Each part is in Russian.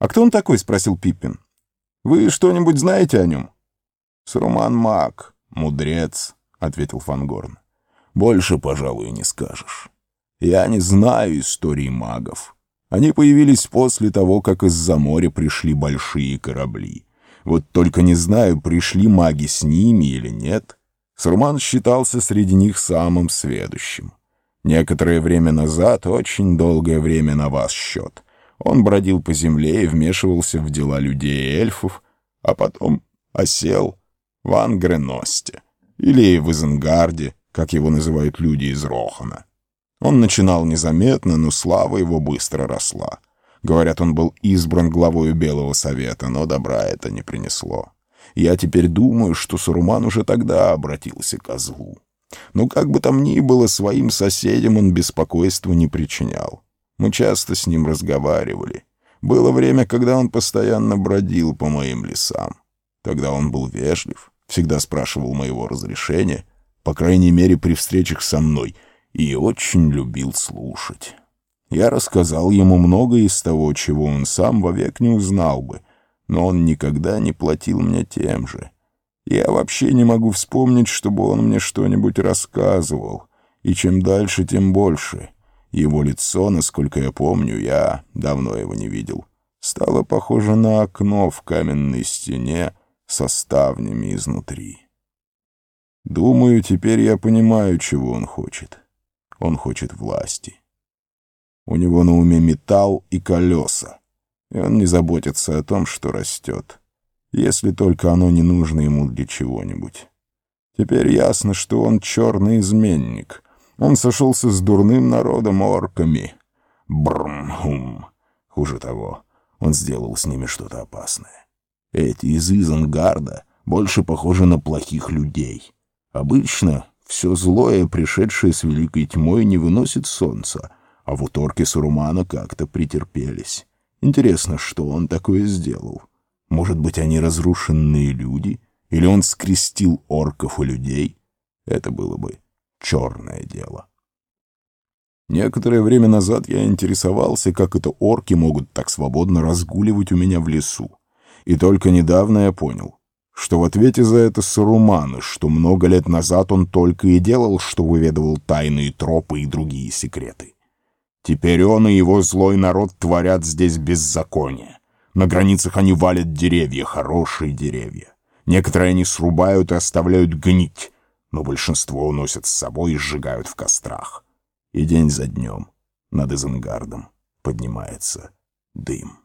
«А кто он такой?» — спросил Пиппин. «Вы что-нибудь знаете о нем?» «Сруман маг, мудрец», — ответил Фангорн. «Больше, пожалуй, не скажешь. Я не знаю истории магов. Они появились после того, как из-за моря пришли большие корабли. Вот только не знаю, пришли маги с ними или нет. Сруман считался среди них самым сведущим. Некоторое время назад, очень долгое время на вас счет, он бродил по земле и вмешивался в дела людей и эльфов, а потом осел в Ангреносте или в Изенгарде, как его называют люди из Рохана. Он начинал незаметно, но слава его быстро росла. Говорят, он был избран главой Белого Совета, но добра это не принесло. Я теперь думаю, что Суруман уже тогда обратился к злу. Но как бы там ни было, своим соседям он беспокойства не причинял. Мы часто с ним разговаривали. Было время, когда он постоянно бродил по моим лесам. Тогда он был вежлив, всегда спрашивал моего разрешения, по крайней мере, при встречах со мной, и очень любил слушать. Я рассказал ему многое из того, чего он сам вовек не узнал бы, но он никогда не платил мне тем же. Я вообще не могу вспомнить, чтобы он мне что-нибудь рассказывал, и чем дальше, тем больше — его лицо, насколько я помню, я давно его не видел, стало похоже на окно в каменной стене со ставнями изнутри. Думаю, теперь я понимаю, чего он хочет. Он хочет власти. У него на уме металл и колеса, и он не заботится о том, что растет, если только оно не нужно ему для чего-нибудь. Теперь ясно, что он черный изменник — он сошелся с дурным народом орками. Брмхум. Хуже того, он сделал с ними что-то опасное. Эти из Изенгарда больше похожи на плохих людей. Обычно все злое, пришедшее с великой тьмой, не выносит солнца, а вот орки Сурумана как-то претерпелись. Интересно, что он такое сделал? Может быть, они разрушенные люди? Или он скрестил орков и людей? Это было бы черное дело. Некоторое время назад я интересовался, как это орки могут так свободно разгуливать у меня в лесу. И только недавно я понял, что в ответе за это Саруман, что много лет назад он только и делал, что выведывал тайные тропы и другие секреты. Теперь он и его злой народ творят здесь беззаконие. На границах они валят деревья, хорошие деревья. Некоторые они срубают и оставляют гнить, но большинство уносят с собой и сжигают в кострах. И день за днем над Изенгардом поднимается дым.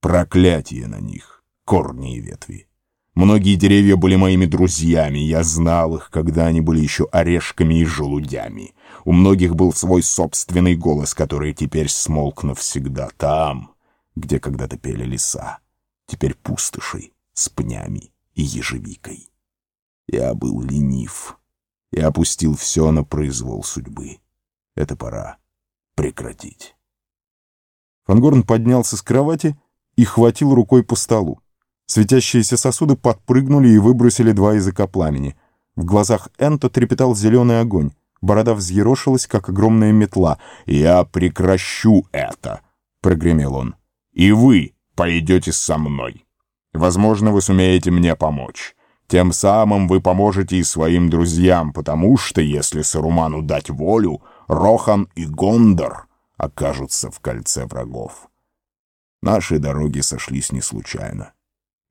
Проклятие на них, корни и ветви. Многие деревья были моими друзьями, я знал их, когда они были еще орешками и желудями. У многих был свой собственный голос, который теперь смолк навсегда там, где когда-то пели леса, теперь пустоши с пнями и ежевикой. Я был ленив и опустил все на произвол судьбы. Это пора прекратить. Фангорн поднялся с кровати и хватил рукой по столу. Светящиеся сосуды подпрыгнули и выбросили два языка пламени. В глазах Энто трепетал зеленый огонь. Борода взъерошилась, как огромная метла. «Я прекращу это!» — прогремел он. «И вы пойдете со мной. Возможно, вы сумеете мне помочь. Тем самым вы поможете и своим друзьям, потому что, если Саруману дать волю, Рохан и Гондор окажутся в кольце врагов. Наши дороги сошлись не случайно,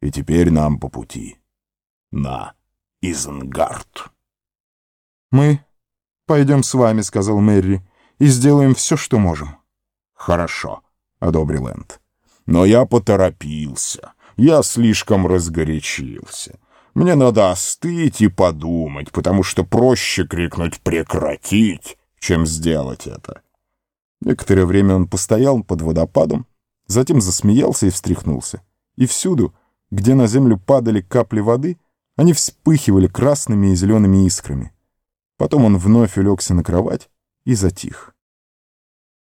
и теперь нам по пути на Изенгард. «Мы пойдем с вами», — сказал Мэри, — «и сделаем все, что можем». «Хорошо», — одобрил Энд. «Но я поторопился, я слишком разгорячился». Мне надо остыть и подумать, потому что проще крикнуть «прекратить», чем сделать это. Некоторое время он постоял под водопадом, затем засмеялся и встряхнулся. И всюду, где на землю падали капли воды, они вспыхивали красными и зелеными искрами. Потом он вновь улегся на кровать и затих.